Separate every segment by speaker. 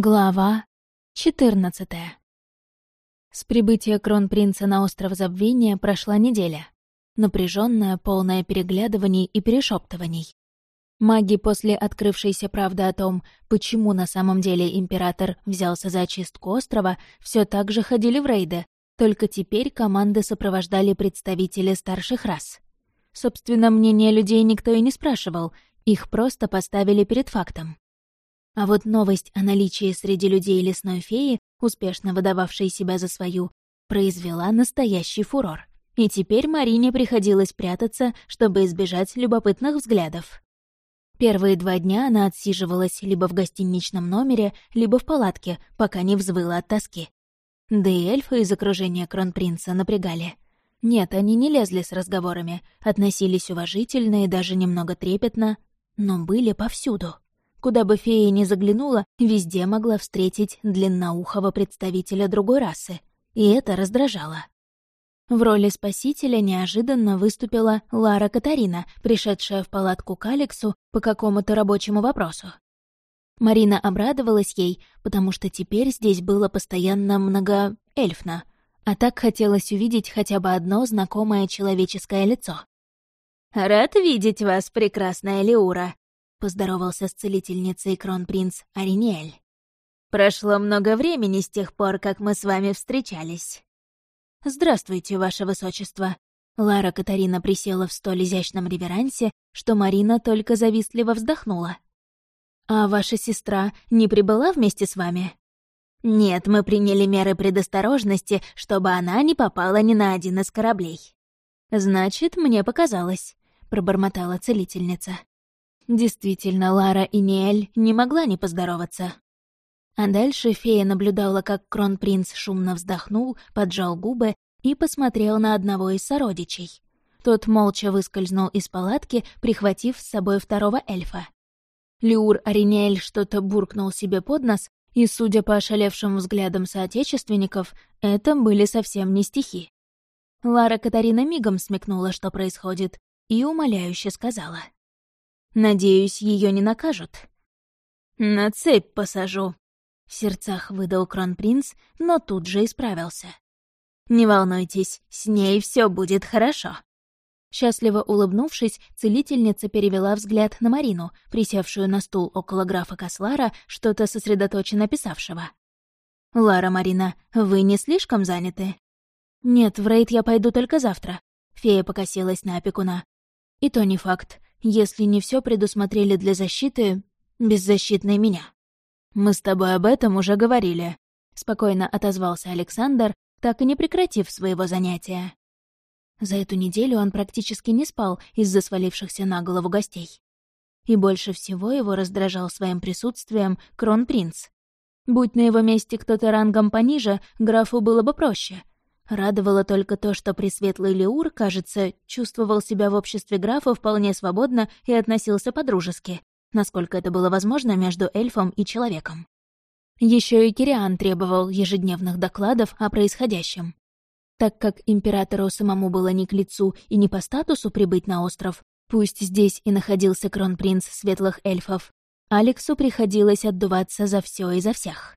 Speaker 1: Глава 14 С прибытия кронпринца на остров Забвения прошла неделя. Напряженная, полная переглядываний и перешептываний. Маги после открывшейся правды о том, почему на самом деле император взялся за очистку острова, все так же ходили в рейды, только теперь команды сопровождали представители старших рас. Собственно, мнение людей никто и не спрашивал, их просто поставили перед фактом. А вот новость о наличии среди людей лесной феи, успешно выдававшей себя за свою, произвела настоящий фурор. И теперь Марине приходилось прятаться, чтобы избежать любопытных взглядов. Первые два дня она отсиживалась либо в гостиничном номере, либо в палатке, пока не взвыла от тоски. Да и эльфы из окружения кронпринца напрягали. Нет, они не лезли с разговорами, относились уважительно и даже немного трепетно, но были повсюду. Куда бы фея ни заглянула, везде могла встретить длинноухого представителя другой расы. И это раздражало. В роли спасителя неожиданно выступила Лара Катарина, пришедшая в палатку к Алексу по какому-то рабочему вопросу. Марина обрадовалась ей, потому что теперь здесь было постоянно многоэльфно, а так хотелось увидеть хотя бы одно знакомое человеческое лицо. «Рад видеть вас, прекрасная Леура», — поздоровался с целительницей кронпринц Ариниэль. «Прошло много времени с тех пор, как мы с вами встречались». «Здравствуйте, ваше высочество». Лара Катарина присела в столь изящном реверансе, что Марина только завистливо вздохнула. «А ваша сестра не прибыла вместе с вами?» «Нет, мы приняли меры предосторожности, чтобы она не попала ни на один из кораблей». «Значит, мне показалось», — пробормотала целительница. Действительно, Лара и Ниэль не могла не поздороваться. А дальше фея наблюдала, как кронпринц шумно вздохнул, поджал губы и посмотрел на одного из сородичей. Тот молча выскользнул из палатки, прихватив с собой второго эльфа. Люр Ариниэль что-то буркнул себе под нос, и, судя по ошалевшим взглядам соотечественников, это были совсем не стихи. Лара Катарина мигом смекнула, что происходит, и умоляюще сказала — Надеюсь, ее не накажут. «На цепь посажу», — в сердцах выдал кронпринц, но тут же исправился. «Не волнуйтесь, с ней все будет хорошо». Счастливо улыбнувшись, целительница перевела взгляд на Марину, присевшую на стул около графа Кослара, что-то сосредоточенно писавшего. «Лара, Марина, вы не слишком заняты?» «Нет, в рейд я пойду только завтра», — фея покосилась на опекуна. «И то не факт если не все предусмотрели для защиты беззащитной меня. «Мы с тобой об этом уже говорили», — спокойно отозвался Александр, так и не прекратив своего занятия. За эту неделю он практически не спал из-за свалившихся на голову гостей. И больше всего его раздражал своим присутствием кронпринц. Будь на его месте кто-то рангом пониже, графу было бы проще — Радовало только то, что пресветлый Леур, кажется, чувствовал себя в обществе графа вполне свободно и относился по-дружески, насколько это было возможно между эльфом и человеком. Еще и Кириан требовал ежедневных докладов о происходящем. Так как императору самому было не к лицу и не по статусу прибыть на остров, пусть здесь и находился кронпринц светлых эльфов, Алексу приходилось отдуваться за все и за всех.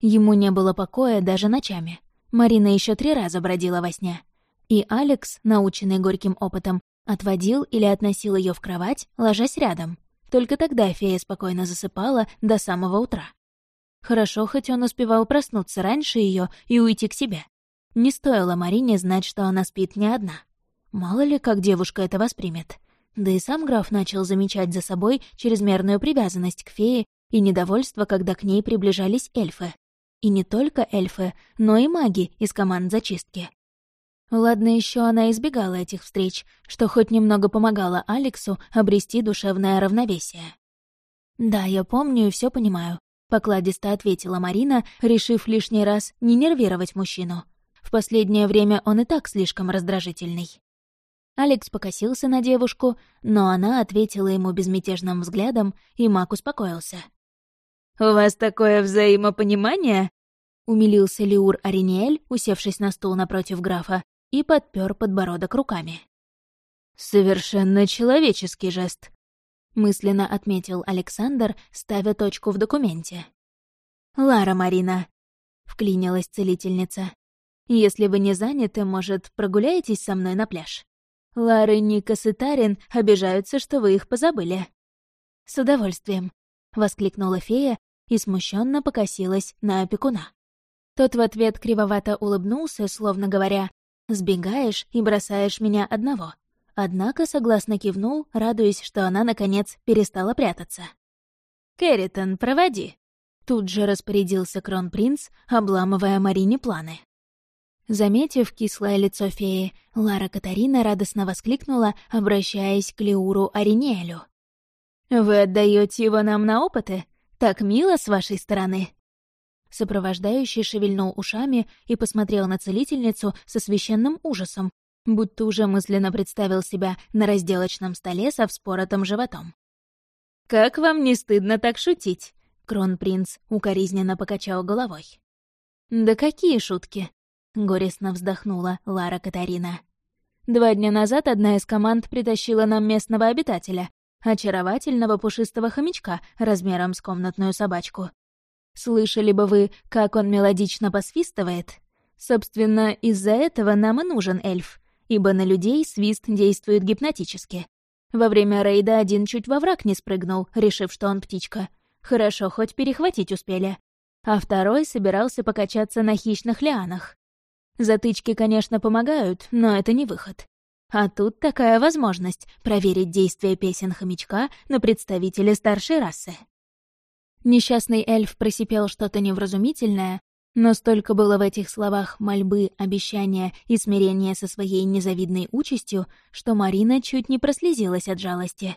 Speaker 1: Ему не было покоя даже ночами — Марина еще три раза бродила во сне. И Алекс, наученный горьким опытом, отводил или относил ее в кровать, ложась рядом. Только тогда фея спокойно засыпала до самого утра. Хорошо, хоть он успевал проснуться раньше ее и уйти к себе. Не стоило Марине знать, что она спит не одна. Мало ли, как девушка это воспримет. Да и сам граф начал замечать за собой чрезмерную привязанность к фее и недовольство, когда к ней приближались эльфы. И не только эльфы, но и маги из команд зачистки. Ладно, еще она избегала этих встреч, что хоть немного помогало Алексу обрести душевное равновесие. «Да, я помню и все понимаю», — покладисто ответила Марина, решив лишний раз не нервировать мужчину. В последнее время он и так слишком раздражительный. Алекс покосился на девушку, но она ответила ему безмятежным взглядом, и маг успокоился. «У вас такое взаимопонимание?» — умилился Лиур Ариниэль, усевшись на стул напротив графа, и подпер подбородок руками. «Совершенно человеческий жест», — мысленно отметил Александр, ставя точку в документе. «Лара Марина», — вклинилась целительница. «Если вы не заняты, может, прогуляетесь со мной на пляж? Лары Никас и Тарин обижаются, что вы их позабыли». «С удовольствием», — воскликнула фея и смущенно покосилась на опекуна. Тот в ответ кривовато улыбнулся, словно говоря, «Сбегаешь и бросаешь меня одного». Однако согласно кивнул, радуясь, что она, наконец, перестала прятаться. «Кэрритон, проводи!» Тут же распорядился кронпринц, обламывая Марине планы. Заметив кислое лицо феи, Лара Катарина радостно воскликнула, обращаясь к Леуру Аринелю. «Вы отдаете его нам на опыты? Так мило с вашей стороны!» Сопровождающий шевельнул ушами и посмотрел на целительницу со священным ужасом, будто уже мысленно представил себя на разделочном столе со вспоротым животом. «Как вам не стыдно так шутить?» Кронпринц укоризненно покачал головой. «Да какие шутки?» — горестно вздохнула Лара Катарина. «Два дня назад одна из команд притащила нам местного обитателя, очаровательного пушистого хомячка размером с комнатную собачку. Слышали бы вы, как он мелодично посвистывает? Собственно, из-за этого нам и нужен эльф, ибо на людей свист действует гипнотически. Во время рейда один чуть во враг не спрыгнул, решив, что он птичка. Хорошо, хоть перехватить успели. А второй собирался покачаться на хищных лианах. Затычки, конечно, помогают, но это не выход. А тут такая возможность проверить действие песен хомячка на представителя старшей расы. Несчастный эльф просипел что-то невразумительное, но столько было в этих словах мольбы, обещания и смирения со своей незавидной участью, что Марина чуть не прослезилась от жалости.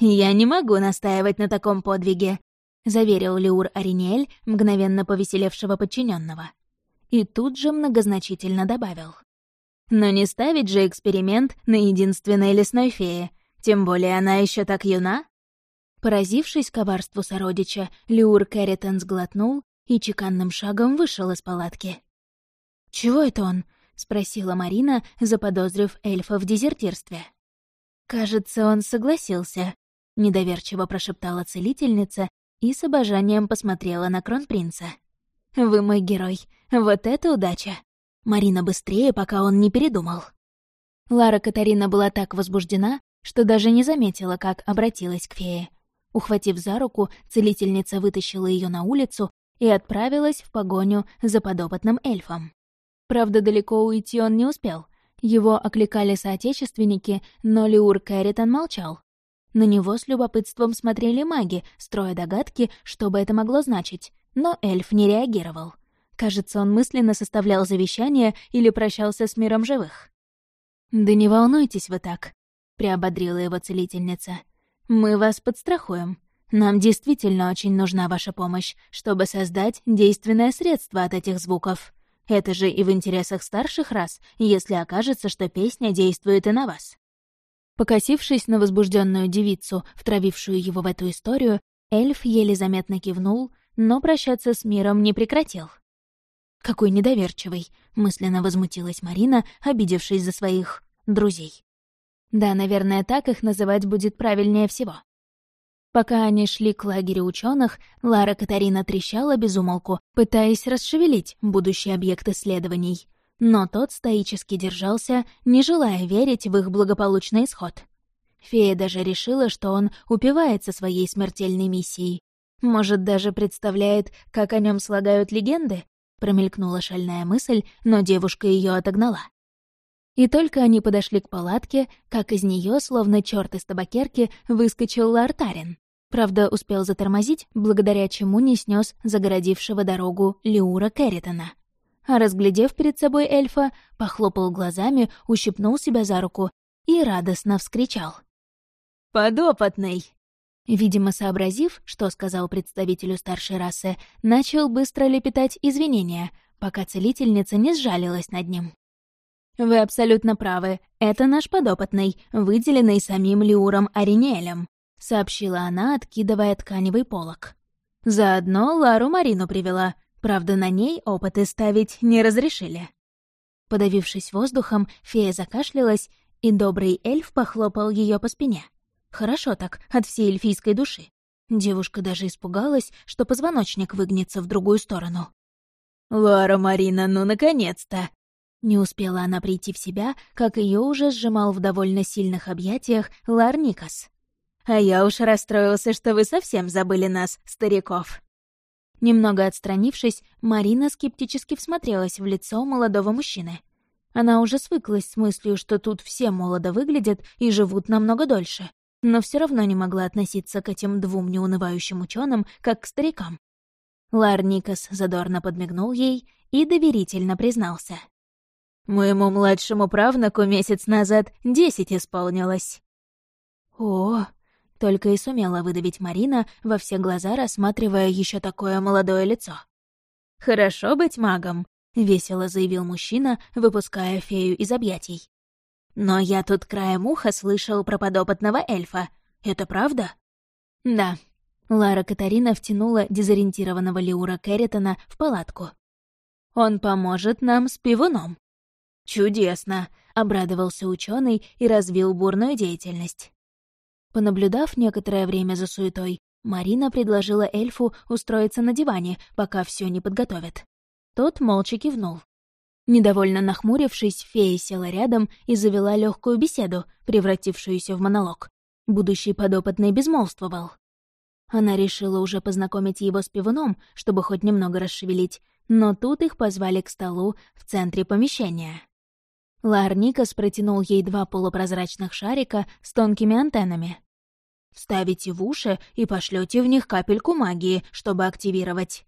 Speaker 1: «Я не могу настаивать на таком подвиге», — заверил Леур Аринель, мгновенно повеселевшего подчиненного. И тут же многозначительно добавил. «Но не ставить же эксперимент на единственной лесной фее, тем более она еще так юна». Поразившись коварству сородича, Люр Кэрритон сглотнул и чеканным шагом вышел из палатки. «Чего это он?» — спросила Марина, заподозрив эльфа в дезертирстве. «Кажется, он согласился», — недоверчиво прошептала целительница и с обожанием посмотрела на кронпринца. «Вы мой герой. Вот это удача! Марина быстрее, пока он не передумал». Лара Катарина была так возбуждена, что даже не заметила, как обратилась к фее. Ухватив за руку, целительница вытащила ее на улицу и отправилась в погоню за подопытным эльфом. Правда, далеко уйти он не успел. Его окликали соотечественники, но Лиур Кэрритон молчал. На него с любопытством смотрели маги, строя догадки, что бы это могло значить, но эльф не реагировал. Кажется, он мысленно составлял завещание или прощался с миром живых. «Да не волнуйтесь вы так», — приободрила его целительница. Мы вас подстрахуем. Нам действительно очень нужна ваша помощь, чтобы создать действенное средство от этих звуков. Это же и в интересах старших рас, если окажется, что песня действует и на вас». Покосившись на возбужденную девицу, втравившую его в эту историю, эльф еле заметно кивнул, но прощаться с миром не прекратил. «Какой недоверчивый!» — мысленно возмутилась Марина, обидевшись за своих друзей. Да, наверное, так их называть будет правильнее всего. Пока они шли к лагерю ученых, Лара Катарина трещала без умолку, пытаясь расшевелить будущий объект исследований. Но тот стоически держался, не желая верить в их благополучный исход. Фея даже решила, что он упивается своей смертельной миссией. Может, даже представляет, как о нем слагают легенды? Промелькнула шальная мысль, но девушка ее отогнала. И только они подошли к палатке, как из нее, словно черт из табакерки, выскочил Лартарин. Правда, успел затормозить, благодаря чему не снес загородившего дорогу Лиура Керритона. А разглядев перед собой эльфа, похлопал глазами, ущипнул себя за руку и радостно вскричал. «Подопытный!» Видимо, сообразив, что сказал представителю старшей расы, начал быстро лепетать извинения, пока целительница не сжалилась над ним. «Вы абсолютно правы. Это наш подопытный, выделенный самим Лиуром Аринелем», — сообщила она, откидывая тканевый полог. «Заодно Лару Марину привела. Правда, на ней опыты ставить не разрешили». Подавившись воздухом, фея закашлялась, и добрый эльф похлопал ее по спине. Хорошо так, от всей эльфийской души. Девушка даже испугалась, что позвоночник выгнется в другую сторону.
Speaker 2: «Лара Марина, ну наконец-то!»
Speaker 1: Не успела она прийти в себя, как ее уже сжимал в довольно сильных объятиях Лар Никас.
Speaker 2: «А я уж расстроился, что вы совсем забыли нас, стариков».
Speaker 1: Немного отстранившись, Марина скептически всмотрелась в лицо молодого мужчины. Она уже свыклась с мыслью, что тут все молодо выглядят и живут намного дольше, но все равно не могла относиться к этим двум неунывающим ученым как к старикам. Лар Никас задорно подмигнул ей и доверительно признался.
Speaker 2: «Моему младшему правнуку месяц назад десять исполнилось».
Speaker 1: «О!» — только и сумела выдавить Марина, во все глаза рассматривая еще такое молодое лицо.
Speaker 2: «Хорошо быть магом», — весело заявил мужчина, выпуская фею из объятий. «Но я тут краем уха слышал про подопытного эльфа. Это правда?»
Speaker 1: «Да», Лара Катарина втянула дезориентированного Леура Керритона в палатку.
Speaker 2: «Он поможет нам с пивуном». «Чудесно!» — обрадовался ученый и развил бурную деятельность.
Speaker 1: Понаблюдав некоторое время за суетой, Марина предложила эльфу устроиться на диване, пока все не подготовят. Тот молча кивнул. Недовольно нахмурившись, фея села рядом и завела легкую беседу, превратившуюся в монолог. Будущий подопытный безмолвствовал. Она решила уже познакомить его с пивуном, чтобы хоть немного расшевелить, но тут их позвали к столу в центре помещения. Лар Никас протянул ей два полупрозрачных шарика с тонкими антеннами. «Вставите в уши и пошлете в них капельку магии, чтобы активировать.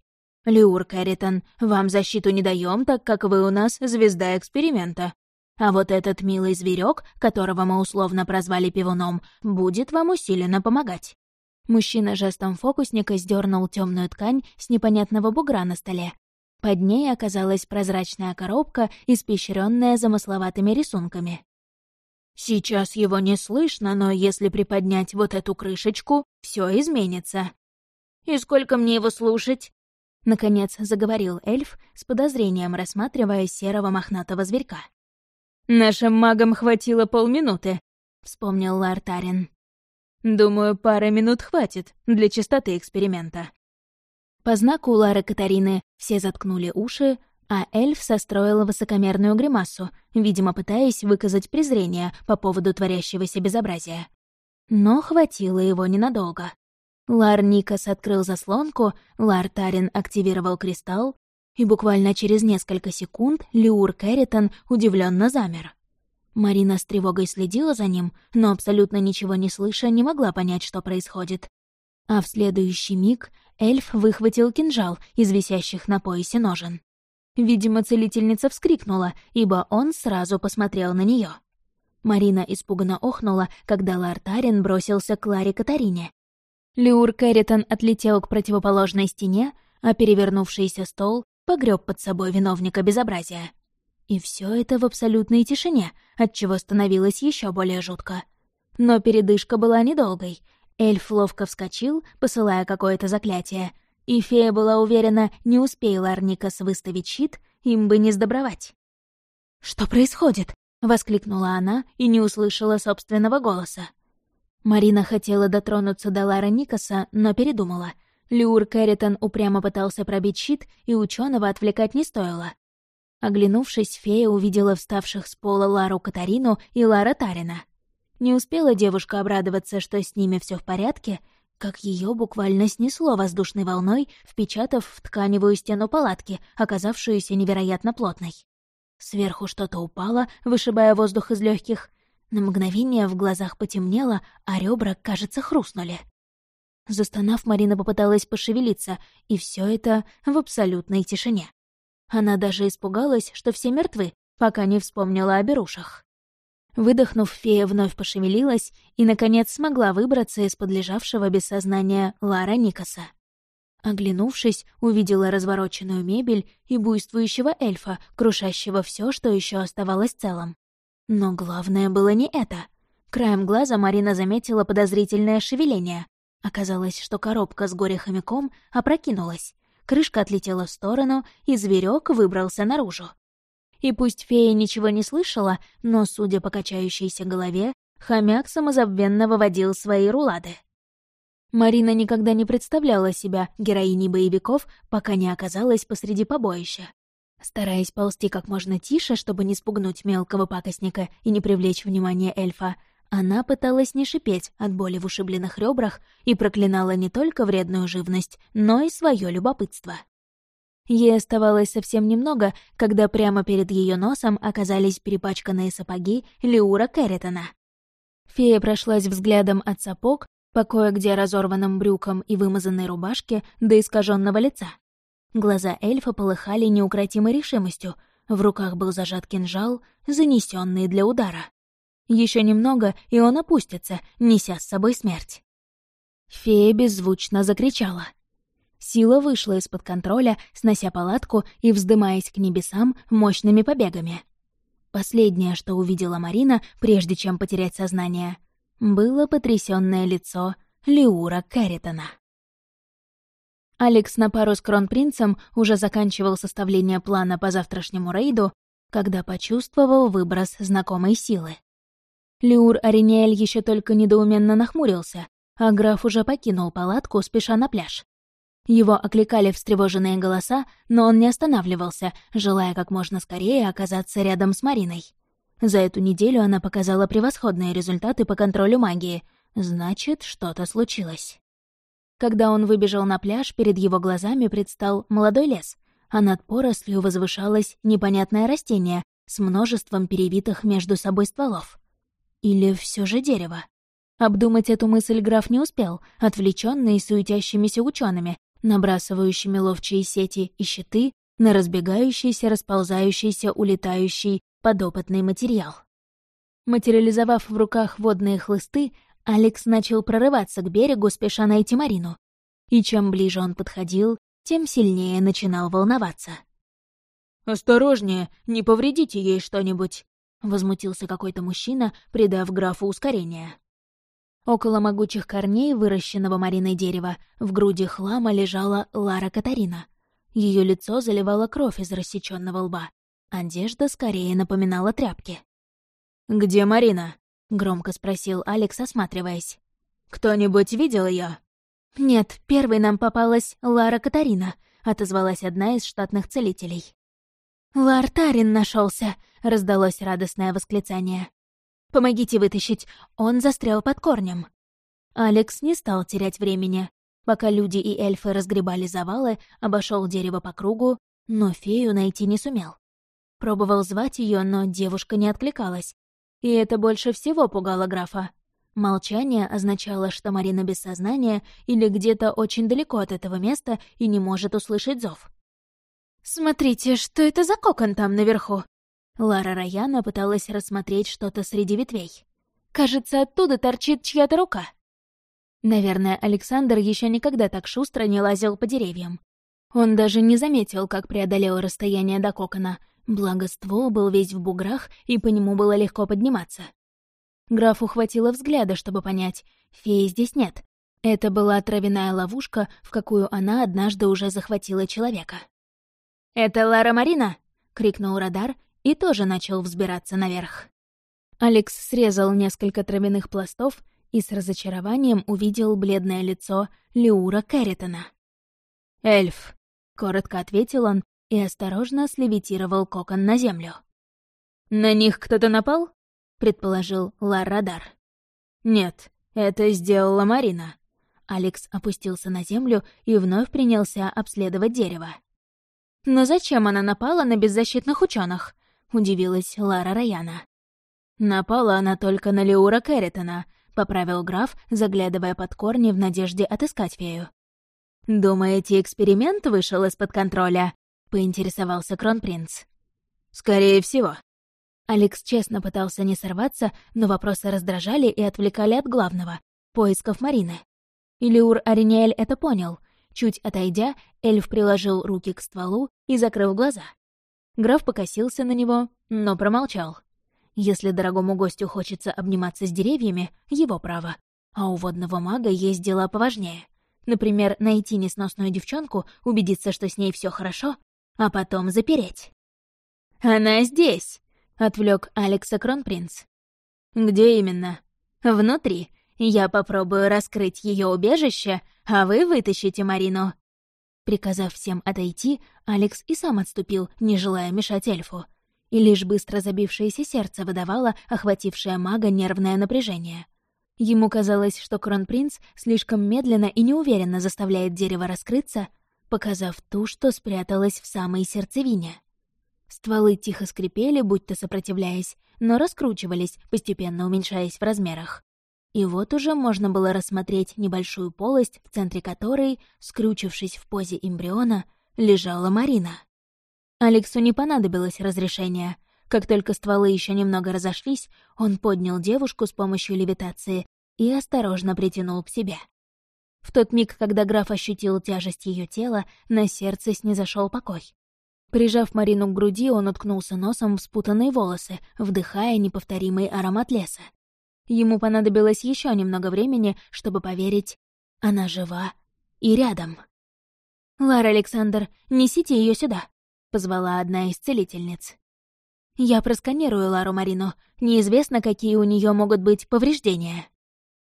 Speaker 1: Лиур Кэрритон, вам защиту не даем, так как вы у нас звезда эксперимента. А вот этот милый зверек, которого мы условно прозвали пивуном, будет вам усиленно помогать. Мужчина жестом фокусника сдернул темную ткань с непонятного бугра на столе. Под ней оказалась прозрачная коробка, испещренная замысловатыми рисунками. «Сейчас его не слышно, но если приподнять вот эту крышечку, все изменится». «И сколько мне его слушать?» Наконец заговорил эльф, с подозрением рассматривая серого мохнатого зверька.
Speaker 2: «Нашим магам хватило полминуты», — вспомнил Лартарин. Думаю, пары минут хватит для чистоты эксперимента.
Speaker 1: По знаку Лары Катарины все заткнули уши, а эльф состроил высокомерную гримасу, видимо, пытаясь выказать презрение по поводу творящегося безобразия. Но хватило его ненадолго. Лар Никас открыл заслонку, Лар Тарин активировал кристалл, и буквально через несколько секунд Лиур Керритон удивленно замер. Марина с тревогой следила за ним, но абсолютно ничего не слыша, не могла понять, что происходит. А в следующий миг эльф выхватил кинжал из висящих на поясе ножен. Видимо, целительница вскрикнула, ибо он сразу посмотрел на нее. Марина испуганно охнула, когда Лартарин бросился к Ларе Катарине. Люр Кэрритон отлетел к противоположной стене, а перевернувшийся стол погреб под собой виновника безобразия. И все это в абсолютной тишине, отчего становилось еще более жутко. Но передышка была недолгой. Эльф ловко вскочил, посылая какое-то заклятие, и фея была уверена, не успея Ларникас выставить щит, им бы не сдобровать. «Что происходит?» — воскликнула она и не услышала собственного голоса. Марина хотела дотронуться до Лара Никаса, но передумала. Люр Кэрритон упрямо пытался пробить щит, и ученого отвлекать не стоило. Оглянувшись, фея увидела вставших с пола Лару Катарину и Лара Тарина. Не успела девушка обрадоваться, что с ними все в порядке, как ее буквально снесло воздушной волной, впечатав в тканевую стену палатки, оказавшуюся невероятно плотной. Сверху что-то упало, вышибая воздух из легких. На мгновение в глазах потемнело, а ребра, кажется, хрустнули. Застонав, Марина попыталась пошевелиться, и все это в абсолютной тишине. Она даже испугалась, что все мертвы, пока не вспомнила о берушах. Выдохнув, фея вновь пошевелилась и, наконец, смогла выбраться из-под лежавшего без сознания Лара Никаса. Оглянувшись, увидела развороченную мебель и буйствующего эльфа, крушащего все, что еще оставалось целым. Но главное было не это. Краем глаза Марина заметила подозрительное шевеление. Оказалось, что коробка с горе-хомяком опрокинулась крышка отлетела в сторону, и зверек выбрался наружу. И пусть фея ничего не слышала, но, судя по качающейся голове, хомяк самозабвенно выводил свои рулады. Марина никогда не представляла себя героиней боевиков, пока не оказалась посреди побоища. Стараясь ползти как можно тише, чтобы не спугнуть мелкого пакостника и не привлечь внимание эльфа, она пыталась не шипеть от боли в ушибленных ребрах и проклинала не только вредную живность, но и свое любопытство. Ей оставалось совсем немного, когда прямо перед ее носом оказались перепачканные сапоги Леура Керритона. Фея прошлась взглядом от сапог по кое-где разорванным брюкам и вымазанной рубашке до искаженного лица. Глаза эльфа полыхали неукротимой решимостью, в руках был зажат кинжал, занесенный для удара. Еще немного, и он опустится, неся с собой смерть. Фея беззвучно закричала. Сила вышла из-под контроля, снося палатку и вздымаясь к небесам мощными побегами. Последнее, что увидела Марина, прежде чем потерять сознание, было потрясённое лицо Леура Кэрритона. Алекс на пару с кронпринцем уже заканчивал составление плана по завтрашнему рейду, когда почувствовал выброс знакомой силы. Леур Аринель еще только недоуменно нахмурился, а граф уже покинул палатку, спеша на пляж. Его окликали встревоженные голоса, но он не останавливался, желая как можно скорее оказаться рядом с Мариной. За эту неделю она показала превосходные результаты по контролю магии. Значит, что-то случилось. Когда он выбежал на пляж, перед его глазами предстал молодой лес, а над порослью возвышалось непонятное растение с множеством перевитых между собой стволов. Или все же дерево? Обдумать эту мысль граф не успел, отвлеченный суетящимися учеными, набрасывающими ловчие сети и щиты на разбегающийся, расползающийся, улетающий подопытный материал. Материализовав в руках водные хлысты, Алекс начал прорываться к берегу, спеша найти Марину. И чем ближе он подходил, тем сильнее начинал волноваться.
Speaker 2: «Осторожнее, не повредите ей что-нибудь», — возмутился какой-то мужчина, придав графу ускорение.
Speaker 1: Около могучих корней, выращенного Мариной дерева, в груди хлама лежала Лара Катарина. Ее лицо заливало кровь из рассеченного лба. Одежда скорее напоминала тряпки.
Speaker 2: «Где Марина?»
Speaker 1: — громко спросил Алекс, осматриваясь.
Speaker 2: «Кто-нибудь видел ее?
Speaker 1: «Нет, первой нам попалась Лара Катарина», — отозвалась одна из штатных целителей. «Лар Тарин нашелся, раздалось радостное восклицание. «Помогите вытащить, он застрял под корнем». Алекс не стал терять времени. Пока люди и эльфы разгребали завалы, обошел дерево по кругу, но фею найти не сумел. Пробовал звать ее, но девушка не откликалась. И это больше всего пугало графа. Молчание означало, что Марина без сознания или где-то очень далеко от этого места и не может услышать зов. «Смотрите, что это за кокон там наверху?» Лара Раяна пыталась рассмотреть что-то среди ветвей. «Кажется, оттуда торчит чья-то рука». Наверное, Александр еще никогда так шустро не лазил по деревьям. Он даже не заметил, как преодолел расстояние до кокона, благо ствол был весь в буграх, и по нему было легко подниматься. Графу хватило взгляда, чтобы понять, феи здесь нет. Это была травяная ловушка, в какую она однажды уже захватила человека.
Speaker 2: «Это Лара Марина?»
Speaker 1: — крикнул радар и тоже начал взбираться наверх. Алекс срезал несколько травяных пластов и с разочарованием увидел бледное лицо Леура Кэрритона.
Speaker 2: «Эльф», —
Speaker 1: коротко ответил он и осторожно слевитировал кокон на землю.
Speaker 2: «На них кто-то напал?»
Speaker 1: — предположил Лар-Радар.
Speaker 2: «Нет, это сделала Марина».
Speaker 1: Алекс опустился на землю и вновь принялся обследовать дерево. «Но зачем она напала на беззащитных ученых? удивилась Лара Раяна.
Speaker 2: «Напала она только на Леура Кэрритона», — поправил граф, заглядывая под корни в надежде отыскать фею.
Speaker 1: «Думаете, эксперимент вышел из-под контроля?» — поинтересовался кронпринц.
Speaker 2: «Скорее всего».
Speaker 1: Алекс честно пытался не сорваться, но вопросы раздражали и отвлекали от главного — поисков Марины. Илиур Ариниэль это понял — Чуть отойдя, эльф приложил руки к стволу и закрыл глаза. Граф покосился на него, но промолчал. Если дорогому гостю хочется обниматься с деревьями, его право. А у водного мага есть дела поважнее. Например, найти несносную девчонку, убедиться, что с ней все хорошо, а потом запереть.
Speaker 2: «Она здесь!»
Speaker 1: — отвлек Алекса Кронпринц.
Speaker 2: «Где именно?»
Speaker 1: «Внутри.
Speaker 2: Я попробую раскрыть ее убежище, а вы вытащите Марину».
Speaker 1: Приказав всем отойти, Алекс и сам отступил, не желая мешать эльфу. И лишь быстро забившееся сердце выдавало охватившее мага нервное напряжение. Ему казалось, что кронпринц слишком медленно и неуверенно заставляет дерево раскрыться, показав ту, что спряталась в самой сердцевине. Стволы тихо скрипели, будто сопротивляясь, но раскручивались, постепенно уменьшаясь в размерах. И вот уже можно было рассмотреть небольшую полость, в центре которой, скрючившись в позе эмбриона, лежала Марина. Алексу не понадобилось разрешения. Как только стволы еще немного разошлись, он поднял девушку с помощью левитации и осторожно притянул к себе. В тот миг, когда граф ощутил тяжесть ее тела, на сердце снизошел покой. Прижав Марину к груди, он уткнулся носом в спутанные волосы, вдыхая неповторимый аромат леса. Ему понадобилось еще немного времени, чтобы поверить, она жива и рядом. «Лара Александр, несите ее сюда», — позвала одна из целительниц. «Я просканирую Лару Марину. Неизвестно, какие у нее могут быть повреждения».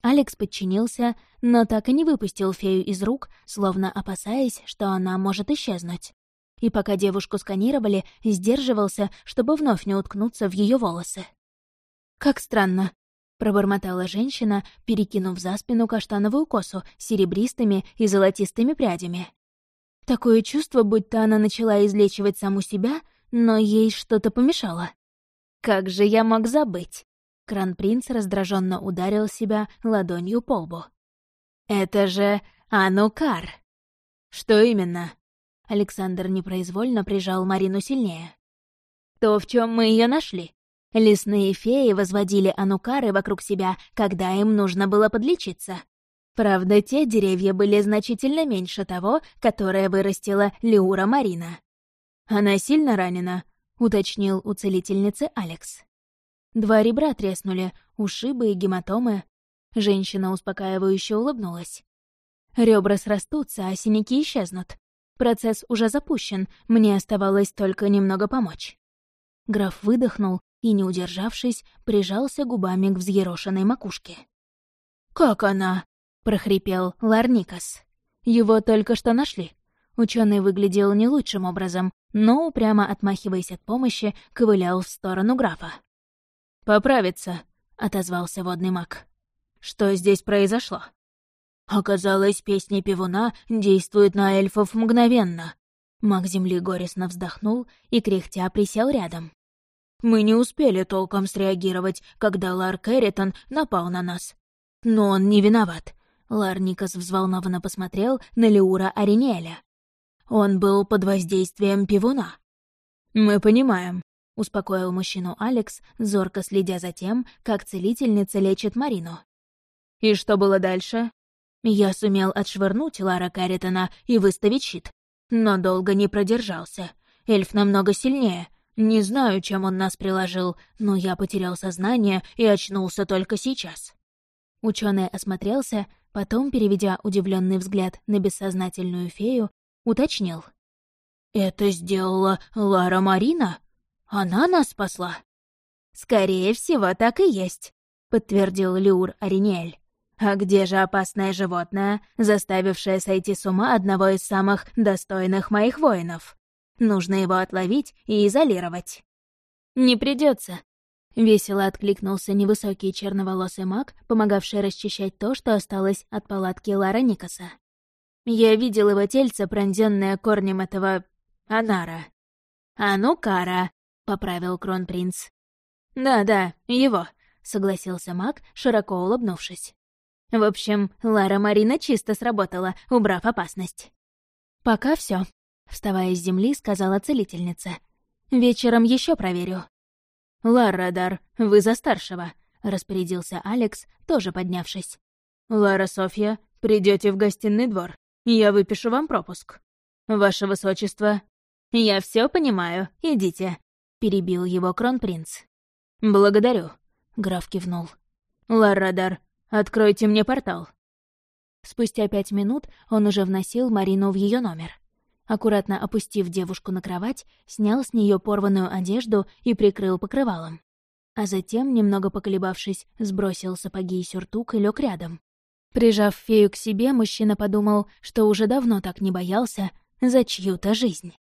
Speaker 1: Алекс подчинился, но так и не выпустил фею из рук, словно опасаясь, что она может исчезнуть и пока девушку сканировали, сдерживался, чтобы вновь не уткнуться в ее волосы. «Как странно», — пробормотала женщина, перекинув за спину каштановую косу серебристыми и золотистыми прядями. Такое чувство, будто она начала излечивать саму себя, но ей что-то помешало. «Как же я мог забыть?» Кронпринц раздраженно ударил себя ладонью по лбу. «Это же Анукар!» «Что именно?» Александр непроизвольно прижал Марину сильнее. «То, в чем мы ее нашли. Лесные феи возводили анукары вокруг себя, когда им нужно было подлечиться. Правда, те деревья были значительно меньше того, которое вырастила Леура Марина. «Она сильно ранена», — уточнил у целительницы Алекс. Два ребра треснули, ушибы и гематомы. Женщина успокаивающе улыбнулась. Ребра срастутся, а синяки исчезнут. Процесс уже запущен, мне оставалось только немного помочь. Граф выдохнул и, не удержавшись, прижался губами к взъерошенной макушке. «Как она?» — прохрипел Ларникас. «Его только что нашли». Ученый выглядел не лучшим образом, но, упрямо отмахиваясь от помощи, ковылял в сторону графа. «Поправиться», — отозвался водный маг. «Что здесь произошло?» Оказалось, песня пивуна действует на эльфов мгновенно. Маг Земли горестно вздохнул и, кряхтя, присел рядом. Мы не успели толком среагировать, когда Лар Кэрритон напал на нас. Но он не виноват. Лар Никас взволнованно посмотрел на Леура Аринеля. Он был под воздействием пивуна. «Мы понимаем», — успокоил мужчину Алекс, зорко следя за тем, как целительница лечит Марину. «И что было дальше?» Я сумел отшвырнуть Лара Каритона и выставить щит, но долго не продержался. Эльф намного сильнее. Не знаю, чем он нас приложил, но я потерял сознание и очнулся только сейчас. Ученый осмотрелся, потом, переведя удивленный взгляд на бессознательную фею, уточнил. «Это сделала Лара Марина? Она нас спасла?» «Скорее всего, так и есть», — подтвердил Люр Ариниэль. А где же опасное животное, заставившее сойти с ума одного из самых достойных моих воинов? Нужно его отловить и изолировать. Не придется. Весело откликнулся невысокий черноволосый маг, помогавший расчищать то, что осталось от палатки Лара Никаса. Я видел его тельце, пронзенное корнем этого... Анара. «А ну, Кара!» — поправил кронпринц. «Да-да, его», — согласился маг, широко улыбнувшись. В общем, Лара Марина чисто сработала, убрав опасность. «Пока все, вставая с земли, сказала целительница. «Вечером еще проверю». «Лара, Дар, вы за старшего», — распорядился Алекс, тоже поднявшись. «Лара Софья, придете в гостиный двор. Я выпишу вам пропуск. Ваше высочество...» «Я все понимаю, идите», — перебил его кронпринц. «Благодарю», — граф кивнул. «Ларадар, Откройте мне портал». Спустя пять минут он уже вносил Марину в ее номер. Аккуратно опустив девушку на кровать, снял с нее порванную одежду и прикрыл покрывалом. а затем, немного поколебавшись, сбросил сапоги и сюртук и лег рядом. Прижав фею к себе, мужчина подумал, что уже давно так не боялся за чью-то жизнь.